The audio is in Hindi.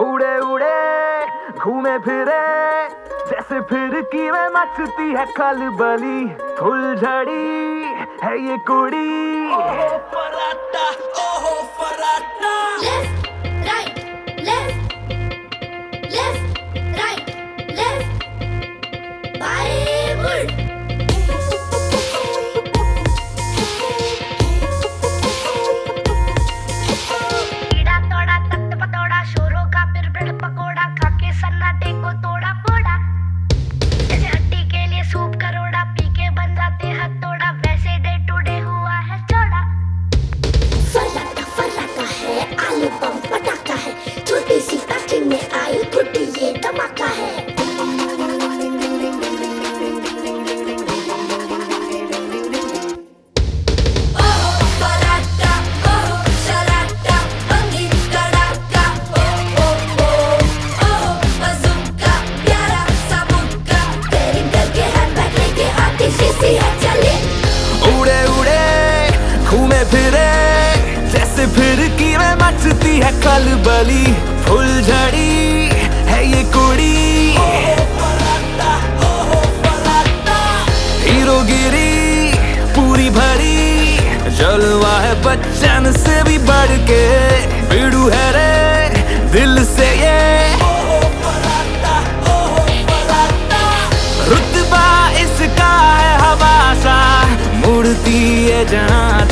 उड़े उड़े घूमे फिरे। जैसे फिर की में मचती है खलबली फुलझड़ी है ये कुड़ी। पराठा ओहो पराठा। Left, है खलबली फुलझड़ी है ये कुड़ी। हीरोगिरी पूरी भरी, जलवा है बच्चन से भी बढ़ के। बिड़ू है रे, दिल से ये। रुतबा इसका है हवासा, मुड़ती है जहाँ